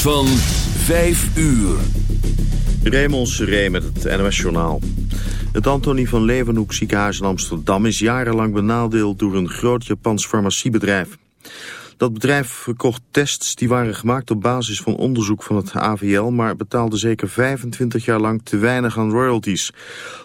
van 5 uur. Raymond Seré met het NOS Journaal. Het Antonie van Leeuwenhoek ziekenhuis in Amsterdam is jarenlang benadeeld door een groot Japans farmaciebedrijf. Dat bedrijf verkocht tests die waren gemaakt op basis van onderzoek van het AVL, maar betaalde zeker 25 jaar lang te weinig aan royalties.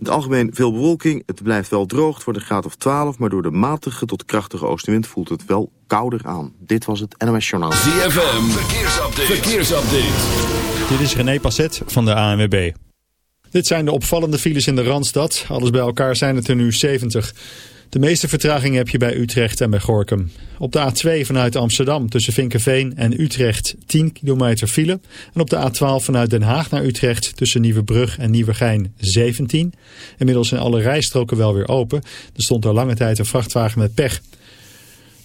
in het algemeen veel bewolking. Het blijft wel droog. Het wordt een graad of 12. Maar door de matige tot krachtige oostenwind voelt het wel kouder aan. Dit was het NOS Journaal. ZFM. Verkeersupdate. Verkeersupdate. Dit is René Passet van de ANWB. Dit zijn de opvallende files in de Randstad. Alles bij elkaar zijn het er nu 70. De meeste vertraging heb je bij Utrecht en bij Gorkum. Op de A2 vanuit Amsterdam tussen Vinkenveen en Utrecht 10 kilometer file. En op de A12 vanuit Den Haag naar Utrecht tussen Nieuwebrug en Nieuwegein 17. Inmiddels zijn alle rijstroken wel weer open. Er stond al lange tijd een vrachtwagen met pech.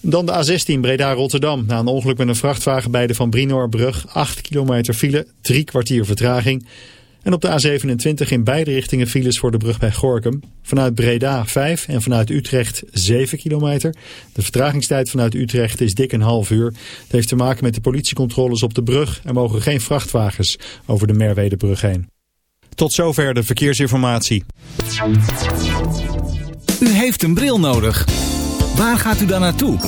Dan de A16 Breda-Rotterdam. Na een ongeluk met een vrachtwagen bij de Van Brinoorbrug 8 kilometer file, drie kwartier vertraging. En op de A27 in beide richtingen files voor de brug bij Gorkum. Vanuit Breda 5 en vanuit Utrecht 7 kilometer. De vertragingstijd vanuit Utrecht is dik een half uur. Het heeft te maken met de politiecontroles op de brug. Er mogen geen vrachtwagens over de Merwedebrug heen. Tot zover de verkeersinformatie. U heeft een bril nodig. Waar gaat u dan naartoe?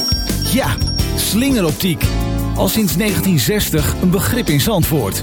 Ja, slingeroptiek. Al sinds 1960 een begrip in Zandvoort.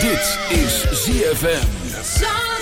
Dit is ZFM.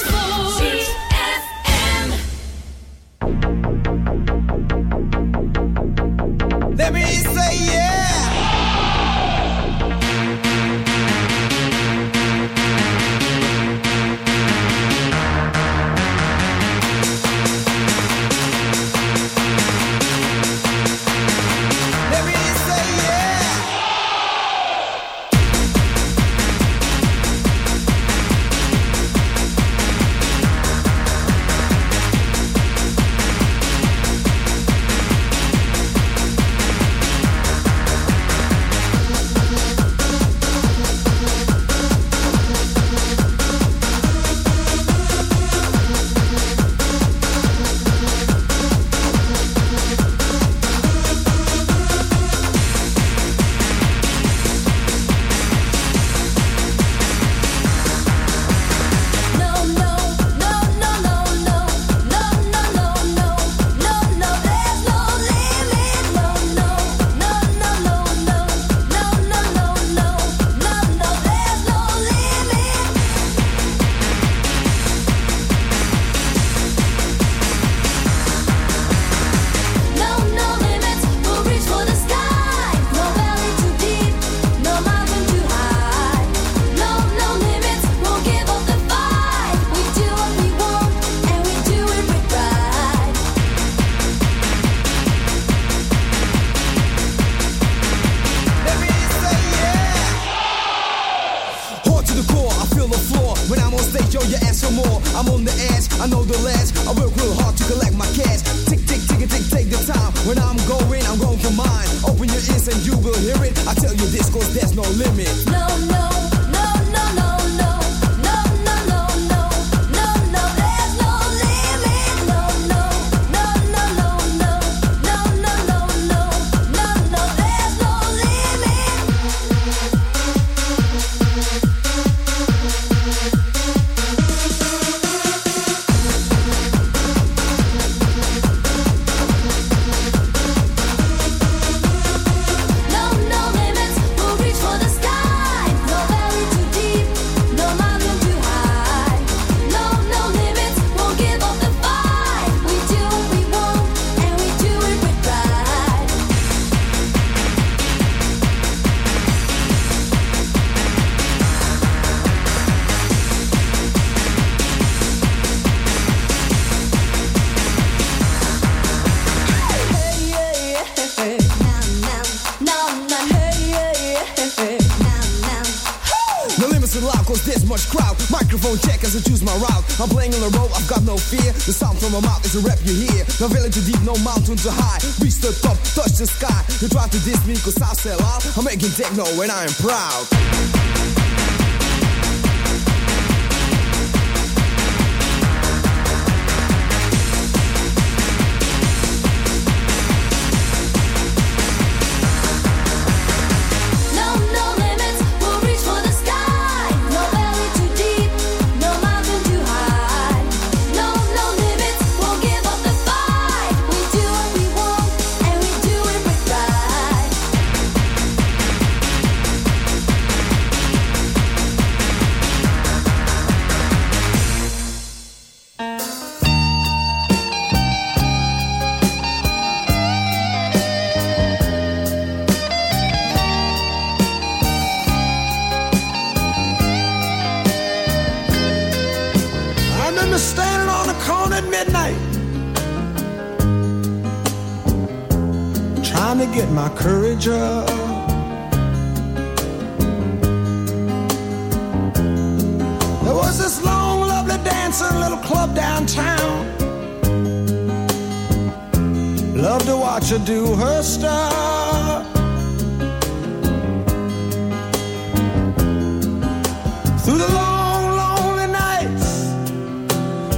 Route. I'm playing on the road, I've got no fear. The sound from my mouth is a rap you hear. No valley too deep, no mountain too high. Reach the top, touch the sky. You try to diss me, cause I sell out. I'm making techno and I am proud.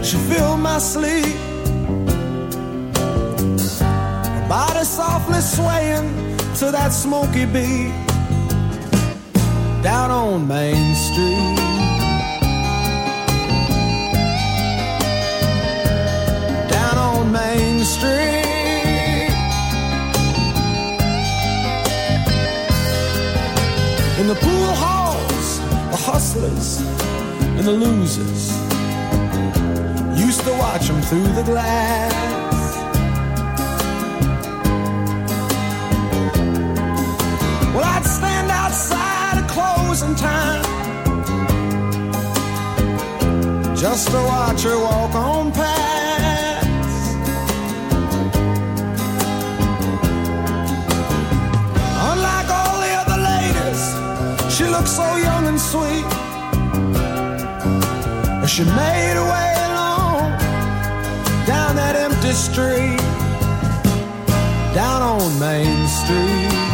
She filled my sleep. Her body softly swaying to that smoky beat. Down on Main Street. Down on Main Street. In the pool halls, the hustlers and the losers used to watch them through the glass. Well, I'd stand outside at closing time just to watch her walk on past. Unlike all the other ladies, she looked so young and sweet. She made her way that street, down on Main Street.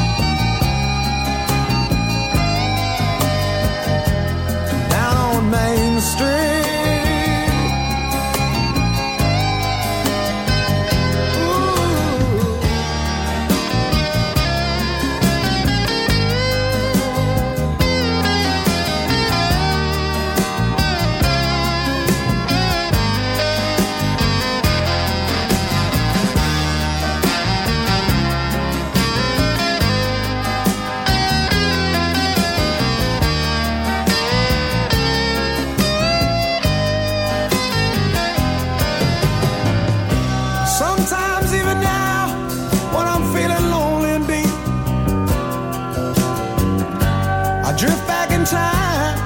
Drift back in time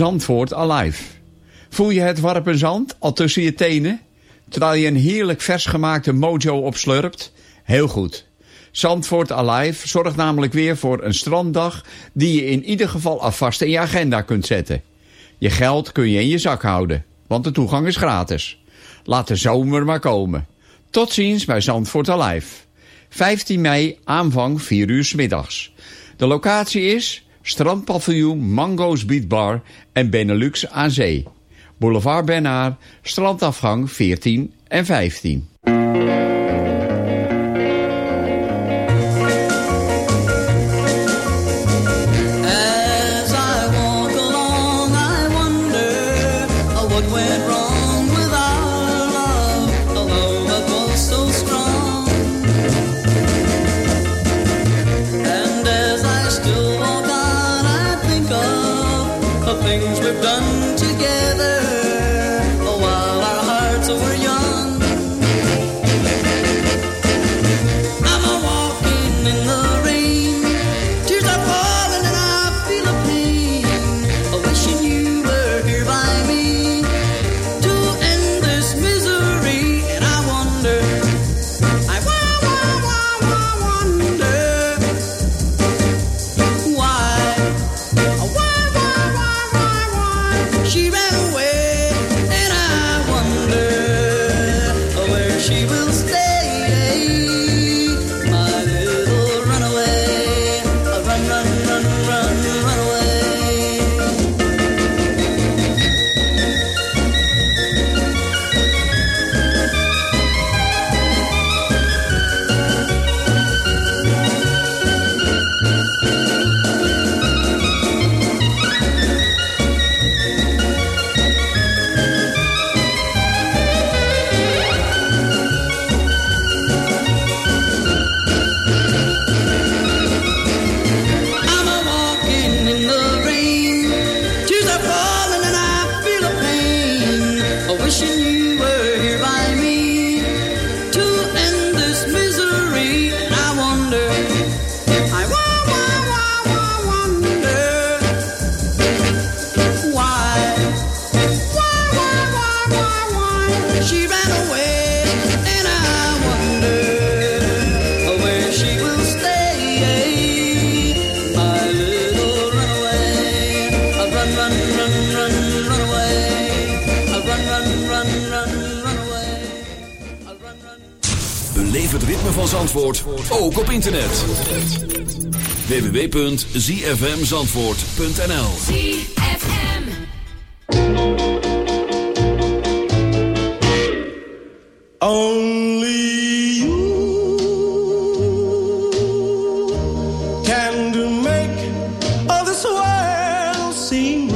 Zandvoort Alive. Voel je het warpe zand al tussen je tenen? Terwijl je een heerlijk vers gemaakte mojo opslurpt? Heel goed. Zandvoort Alive zorgt namelijk weer voor een stranddag... die je in ieder geval alvast in je agenda kunt zetten. Je geld kun je in je zak houden, want de toegang is gratis. Laat de zomer maar komen. Tot ziens bij Zandvoort Alive. 15 mei, aanvang 4 uur middags. De locatie is Strandpaviljoen Mango's Beat Bar en Benelux aan Zee. Boulevard Bernard, strandafgang 14 en 15. Internet. www.zfmzandvoort.nl Only you can do make all this world seem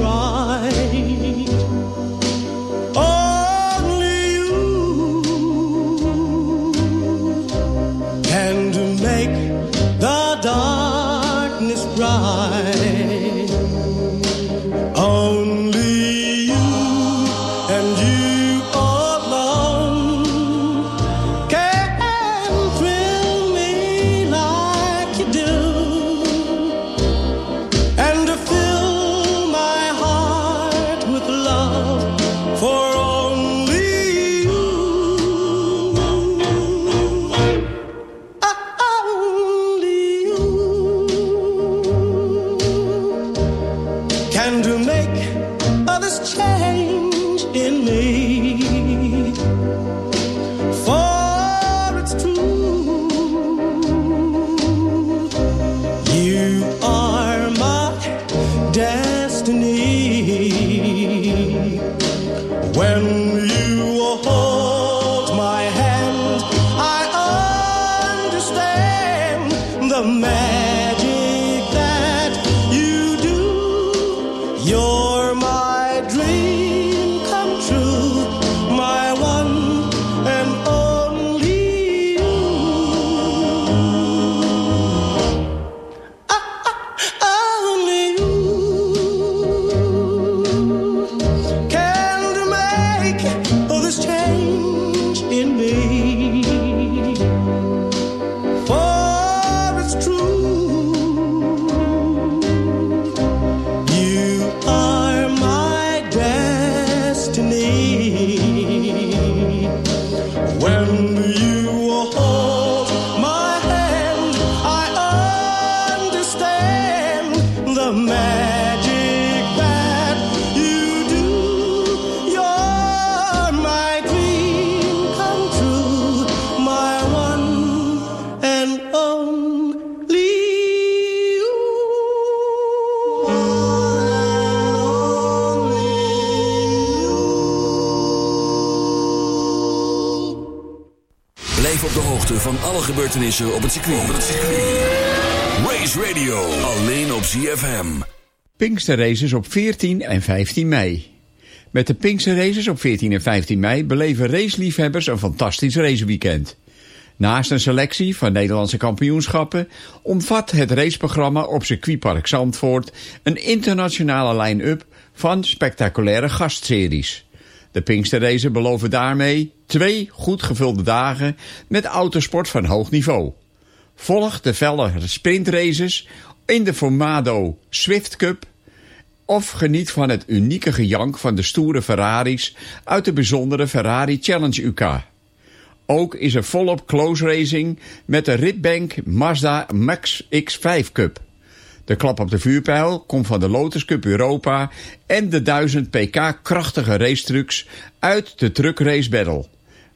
When you gebeurtenissen op het circuit. Race Radio, alleen op ZFM. Pinkster Races op 14 en 15 mei. Met de Pinkster Races op 14 en 15 mei beleven raceliefhebbers een fantastisch raceweekend. Naast een selectie van Nederlandse kampioenschappen omvat het raceprogramma op circuitpark Zandvoort een internationale line-up van spectaculaire gastseries. De Pinksterraces beloven daarmee twee goed gevulde dagen met autosport van hoog niveau. Volg de felle sprintraces in de Formado Swift Cup of geniet van het unieke gejank van de stoere Ferraris uit de bijzondere Ferrari Challenge UK. Ook is er volop close racing met de Ritbank Mazda Max X5 Cup. De klap op de vuurpijl komt van de Lotus Cup Europa en de 1000 pk krachtige racetrucks uit de Truck Race Battle.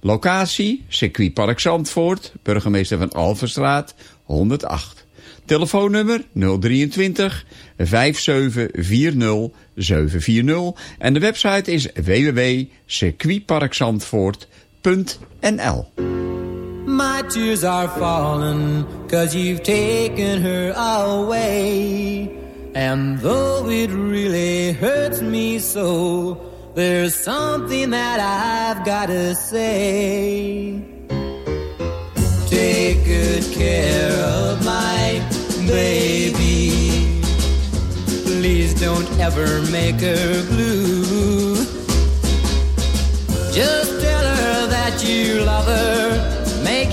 Locatie, circuitpark Zandvoort, burgemeester van Alverstraat, 108. Telefoonnummer 023 5740 740 en de website is www.circuitparkzandvoort.nl My tears are falling cause you've taken her away. And though it really hurts me so, there's something that I've gotta say. Take good care of my baby. Please don't ever make her blue. Just tell her that you love her.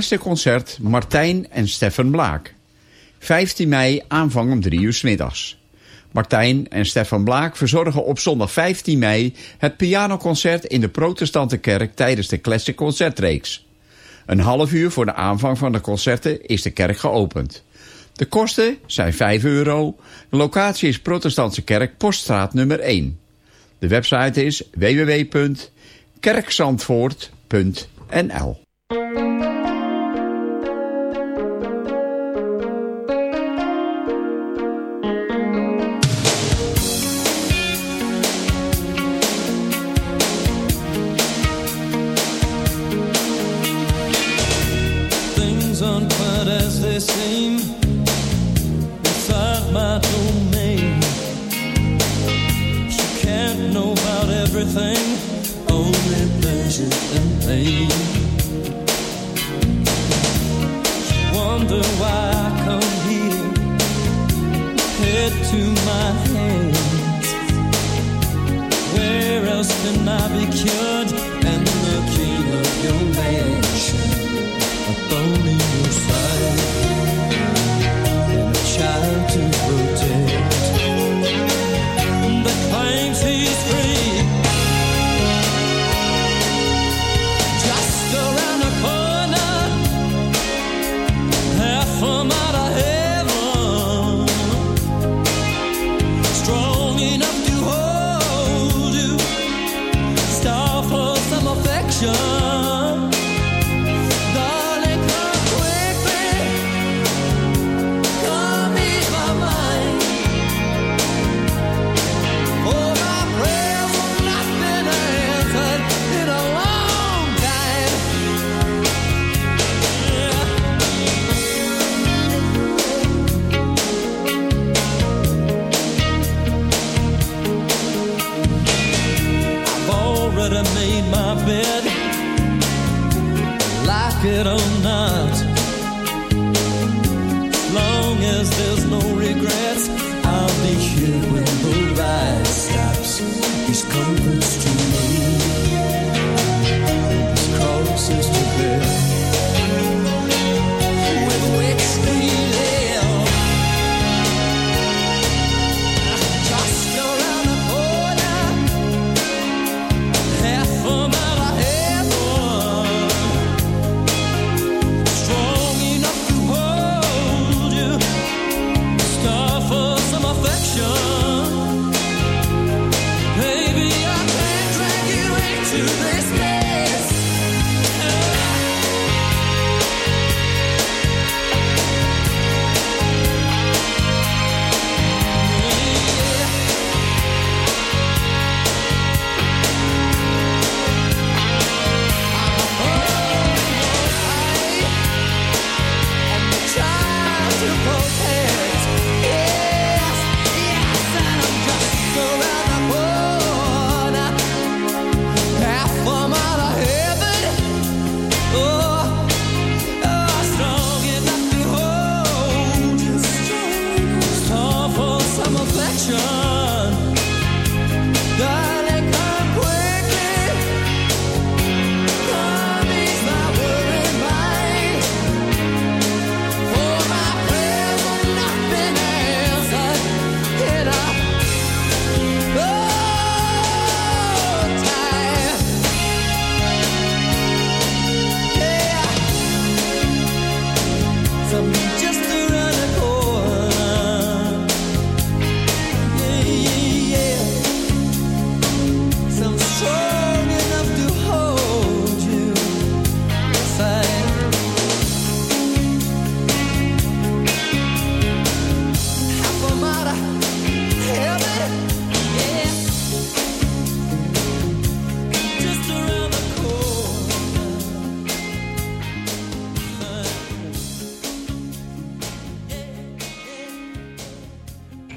Classic Concert Martijn en Stefan Blaak. 15 mei aanvang om 3 uur 's middags. Martijn en Stefan Blaak verzorgen op zondag 15 mei het pianoconcert in de protestante kerk tijdens de Classic Concertreeks. Een half uur voor de aanvang van de concerten is de kerk geopend. De kosten zijn 5 euro. De locatie is Protestantse Kerk, Poststraat nummer 1. De website is www.kerkzandvoort.nl aren't quite as they seem inside my domain. She can't know about everything, only pleasure and pain. She wonder why I come here, head to my hands. Where else can I be cured and the king of your mansion?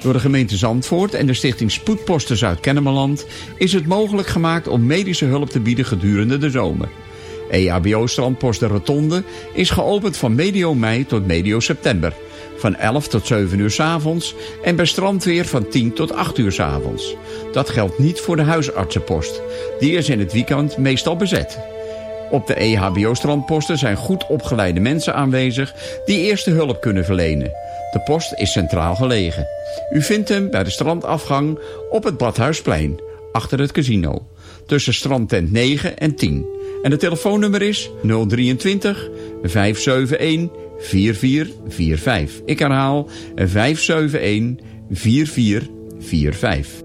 Door de gemeente Zandvoort en de stichting Spoedposten Zuid-Kennemerland... is het mogelijk gemaakt om medische hulp te bieden gedurende de zomer. EHBO Strandpost de Rotonde is geopend van medio mei tot medio september. Van 11 tot 7 uur s avonds en bij strandweer van 10 tot 8 uur s avonds. Dat geldt niet voor de huisartsenpost. Die is in het weekend meestal bezet. Op de EHBO-strandposten zijn goed opgeleide mensen aanwezig die eerste hulp kunnen verlenen. De post is centraal gelegen. U vindt hem bij de strandafgang op het Badhuisplein, achter het casino. Tussen strandtent 9 en 10. En het telefoonnummer is 023 571 4445. Ik herhaal 571 4445.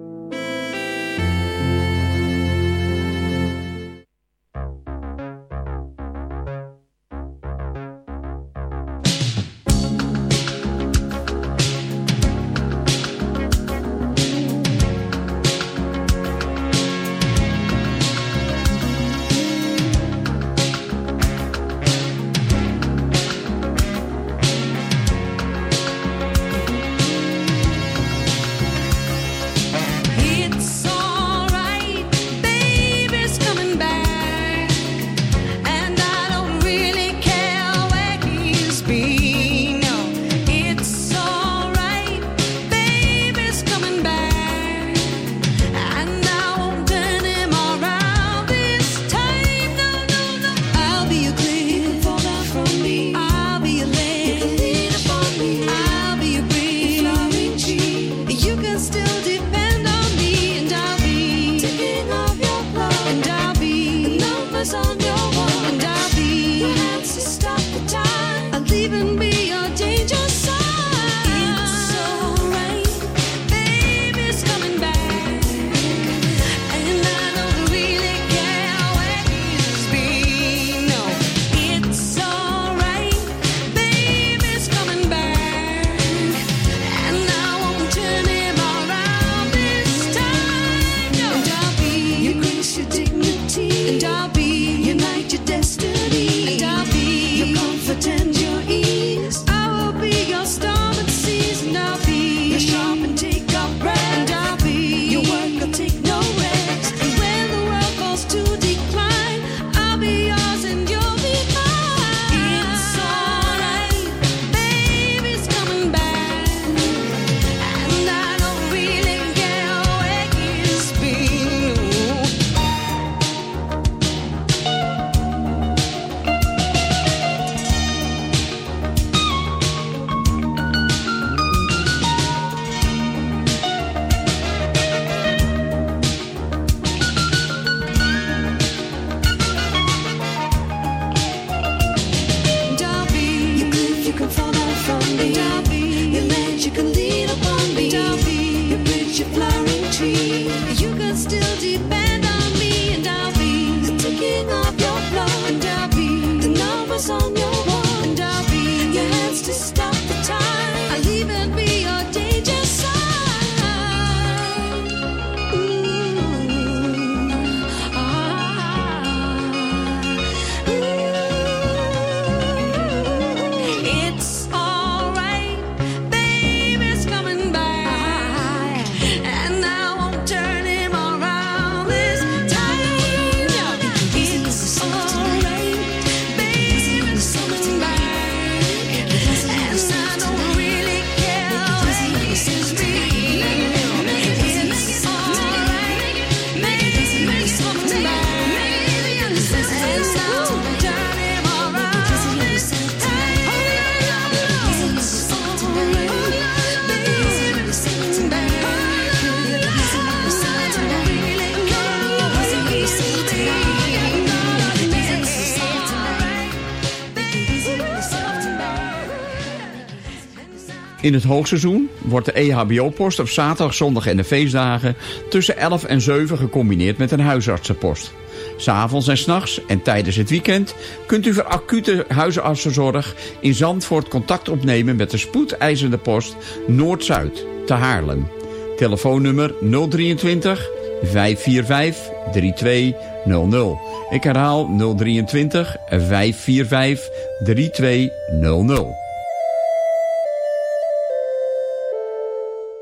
In het hoogseizoen wordt de EHBO-post op zaterdag, zondag en de feestdagen tussen 11 en 7 gecombineerd met een huisartsenpost. S'avonds en s'nachts en tijdens het weekend kunt u voor acute huisartsenzorg in Zandvoort contact opnemen met de spoedeisende post Noord-Zuid te Haarlem. Telefoonnummer 023 545 3200. Ik herhaal 023 545 3200.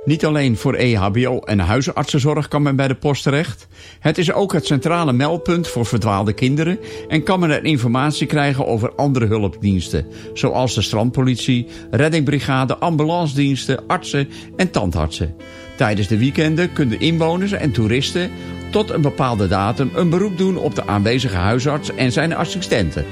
Niet alleen voor EHBO en huisartsenzorg kan men bij de post terecht. Het is ook het centrale meldpunt voor verdwaalde kinderen... en kan men er informatie krijgen over andere hulpdiensten... zoals de strandpolitie, reddingbrigade, ambulancediensten, artsen en tandartsen. Tijdens de weekenden kunnen inwoners en toeristen tot een bepaalde datum... een beroep doen op de aanwezige huisarts en zijn assistenten.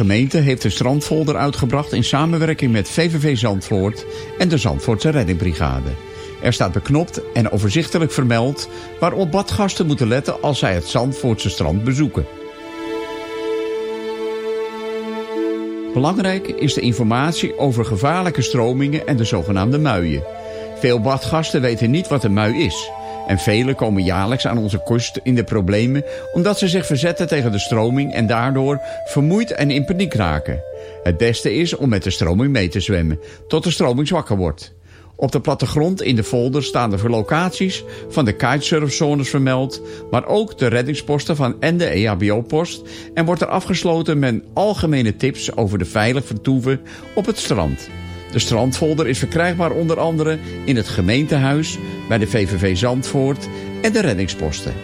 Gemeente heeft een strandfolder uitgebracht in samenwerking met VVV Zandvoort en de Zandvoortse Reddingbrigade. Er staat beknopt en overzichtelijk vermeld waarop badgasten moeten letten als zij het Zandvoortse strand bezoeken. Belangrijk is de informatie over gevaarlijke stromingen en de zogenaamde muien. Veel badgasten weten niet wat een mui is. En velen komen jaarlijks aan onze kust in de problemen omdat ze zich verzetten tegen de stroming en daardoor vermoeid en in paniek raken. Het beste is om met de stroming mee te zwemmen, tot de stroming zwakker wordt. Op de plattegrond in de folder staan de locaties van de kitesurfzones vermeld, maar ook de reddingsposten van en de EHBO-post en wordt er afgesloten met algemene tips over de veilig vertoeven op het strand. De strandfolder is verkrijgbaar onder andere in het gemeentehuis, bij de VVV Zandvoort en de reddingsposten.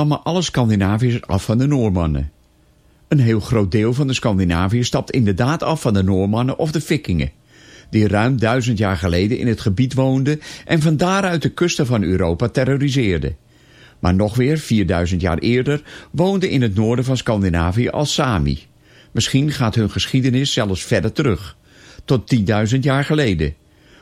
Stammen alle Scandinaviërs af van de Noormannen. Een heel groot deel van de Scandinaviërs stapt inderdaad af van de Noormannen of de Vikingen, die ruim duizend jaar geleden in het gebied woonden en van daaruit de kusten van Europa terroriseerden. Maar nog weer 4000 jaar eerder woonden in het noorden van Scandinavië als Sami. Misschien gaat hun geschiedenis zelfs verder terug, tot 10.000 jaar geleden.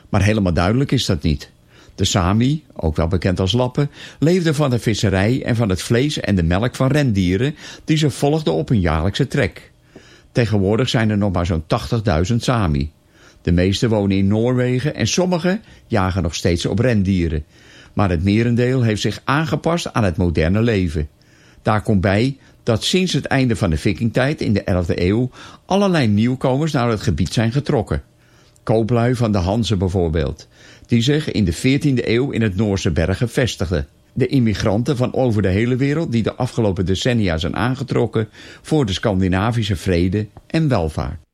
Maar helemaal duidelijk is dat niet. De Sami, ook wel bekend als Lappen, leefden van de visserij en van het vlees en de melk van rendieren die ze volgden op hun jaarlijkse trek. Tegenwoordig zijn er nog maar zo'n 80.000 Sami. De meeste wonen in Noorwegen en sommigen jagen nog steeds op rendieren. Maar het merendeel heeft zich aangepast aan het moderne leven. Daar komt bij dat sinds het einde van de vikingtijd in de 11e eeuw allerlei nieuwkomers naar het gebied zijn getrokken. Kooplui van de Hanzen bijvoorbeeld, die zich in de 14e eeuw in het Noorse bergen vestigden. De immigranten van over de hele wereld die de afgelopen decennia zijn aangetrokken voor de Scandinavische vrede en welvaart.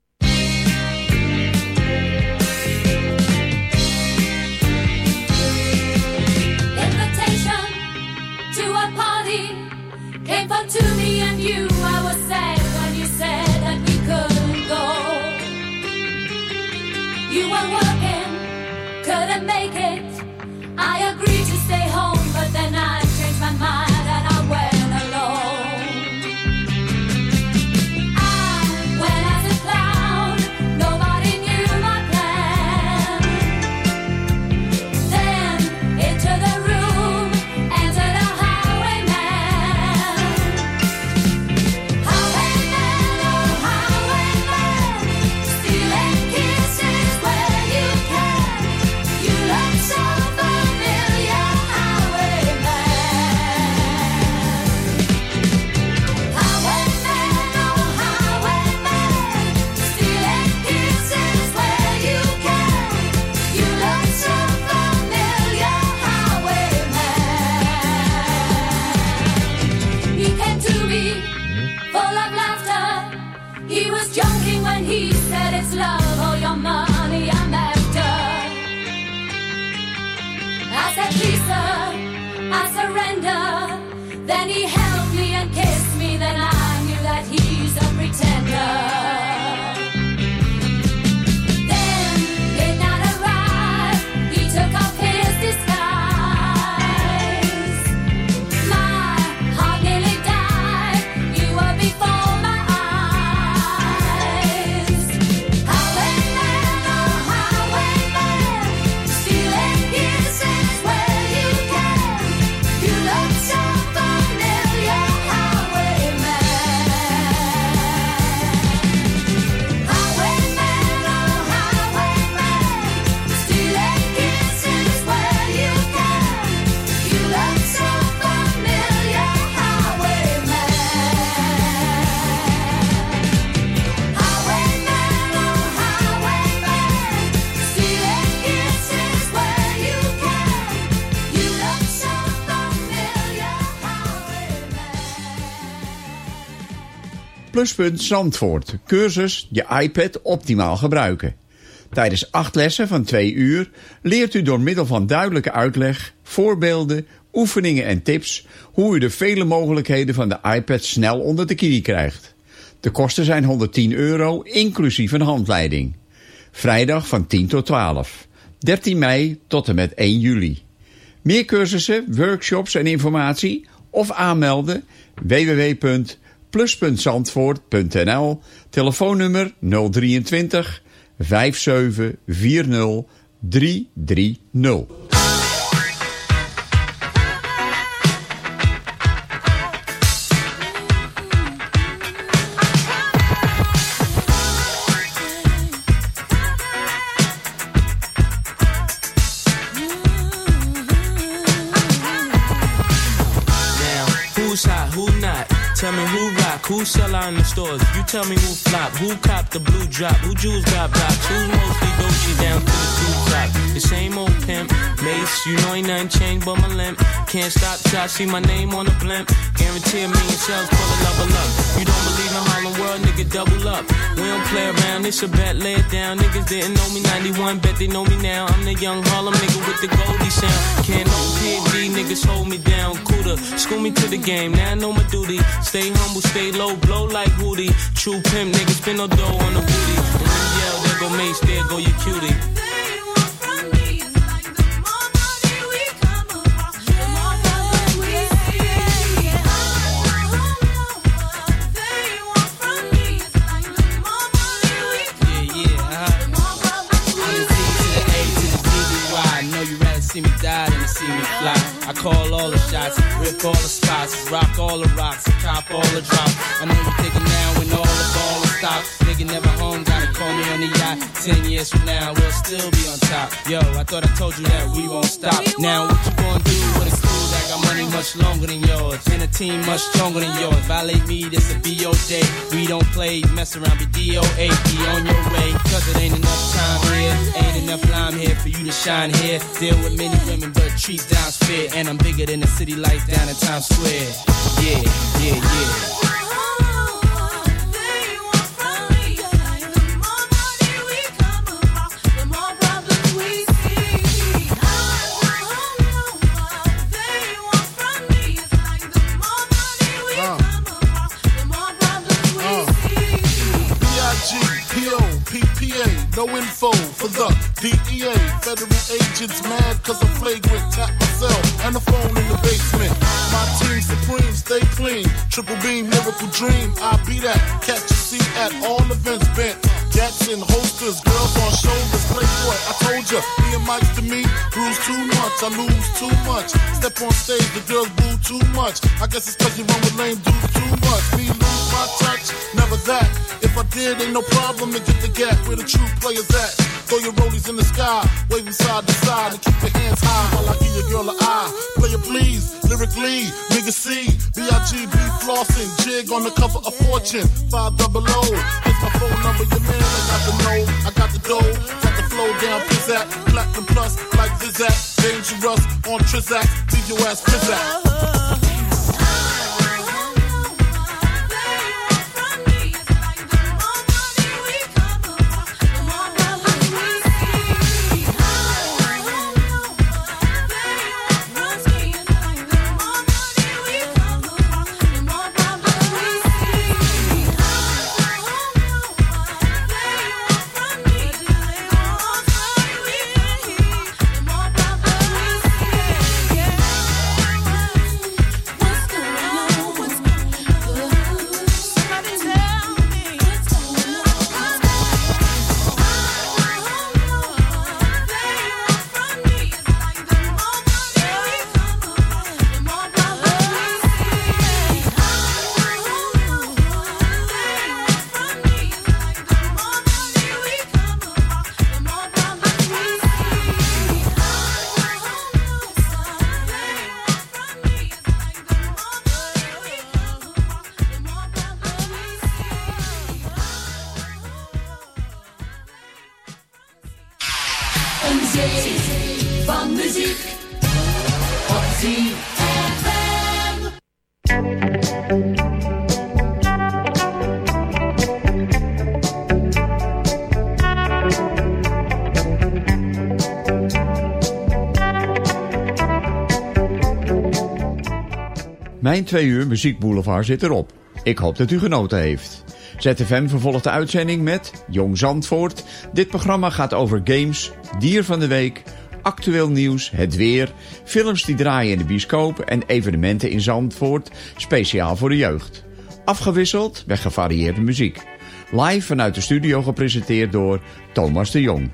Pluspunt Zandvoort. Cursus je iPad optimaal gebruiken. Tijdens acht lessen van twee uur leert u door middel van duidelijke uitleg, voorbeelden, oefeningen en tips hoe u de vele mogelijkheden van de iPad snel onder de knie krijgt. De kosten zijn 110 euro, inclusief een handleiding. Vrijdag van 10 tot 12. 13 mei tot en met 1 juli. Meer cursussen, workshops en informatie of aanmelden www.plus.zandvoort.nl Telefoonnummer 023 5740 330. Now, who's? Tell me who rock, who sell out in the stores. You tell me who flop, who cop the blue drop, who jewels got blocks, who's mostly Dolce down to the two The same old pimp. Mace, you know ain't nothing changed but my limp. Can't stop till I see my name on the blimp. Guarantee a million shells full of level up. You don't believe in Harlem World, nigga, double up. We don't play around, it's a bet, lay it down. Niggas didn't know me 91, bet they know me now. I'm the young Harlem nigga with the Goldie sound. Can't no PD, niggas hold me down. Cooler, school me to the game, now I know my duty. Stay humble, stay low, blow like Woody. True pimp, niggas spin no dough on the booty. And yell, there go Mace, there go your cutie. All the spots, rock all the rocks, cop all the drops. I know you're thinking now when all the ball is stopped. Nigga never home, gotta call me on the yacht. Ten years from now, we'll still be on top. Yo, I thought I told you that we won't stop. Now what you gonna do with money much longer than yours? And a team much stronger than yours. Violate me, this a BO day. We don't play, mess around, be DOA. Be on your way, cause it ain't enough time here. Ain't enough lime here for you to shine here. Deal with many women, but treat down's fair. And I'm bigger than the city lights down in Times Square. Yeah, yeah, yeah. No info for the DEA. Federal agents mad cause I'm flagrant. Tap myself and the phone in the basement. My team supreme, stay clean. Triple beam, miracle dream. I be that. Catch a seat at all events bent. Gats in holsters, girls on shoulders. Playboy, I told ya, me and Mike to me, bruise too much, I lose too much. Step on stage, the girls boo too much. I guess it's cause you run with lame dudes too much. Me lose my touch, never that. If I did, ain't no problem to get the gap where the true players at. Throw your rollies in the sky, waving side to side, and keep your hands high while I give your girl an eye. Player please, lyrically, nigga C, B-I-G-B flossing, jig on the cover of Fortune, five double O. Here's my phone number, your man, I got the know, I got the dough, got the flow down, pizzat, platinum plus, like Zizak, dangerous on Trizak, leave your ass. Twee uur muziekboulevard zit erop. Ik hoop dat u genoten heeft. ZFM vervolgt de uitzending met Jong Zandvoort. Dit programma gaat over games, dier van de week, actueel nieuws, het weer, films die draaien in de bioscoop en evenementen in Zandvoort, speciaal voor de jeugd. Afgewisseld met gevarieerde muziek. Live vanuit de studio gepresenteerd door Thomas de Jong.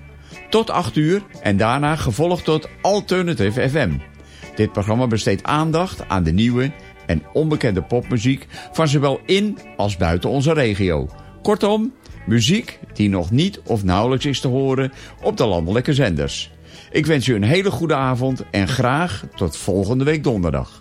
Tot 8 uur en daarna gevolgd tot Alternative FM. Dit programma besteedt aandacht aan de nieuwe en onbekende popmuziek van zowel in als buiten onze regio. Kortom, muziek die nog niet of nauwelijks is te horen op de landelijke zenders. Ik wens u een hele goede avond en graag tot volgende week donderdag.